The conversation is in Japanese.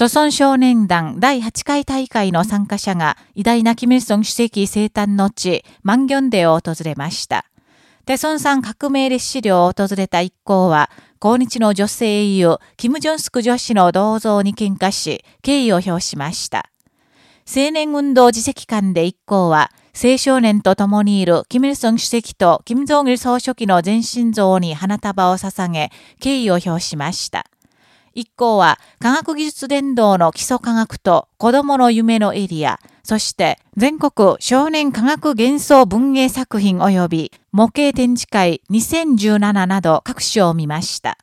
著村少年団第8回大会の参加者が偉大なキム・イルソン主席生誕の地、マンギョンデを訪れました。テソン山革命列車領を訪れた一行は、抗日の女性英雄、キム・ジョンスク女子の銅像に喧嘩し、敬意を表しました。青年運動自責館で一行は、青少年と共にいるキム・イルソン主席とキム・ジョンイル総書記の全身像に花束を捧げ、敬意を表しました。一行は科学技術伝道の基礎科学と子供の夢のエリア、そして全国少年科学幻想文芸作品及び模型展示会2017など各種を見ました。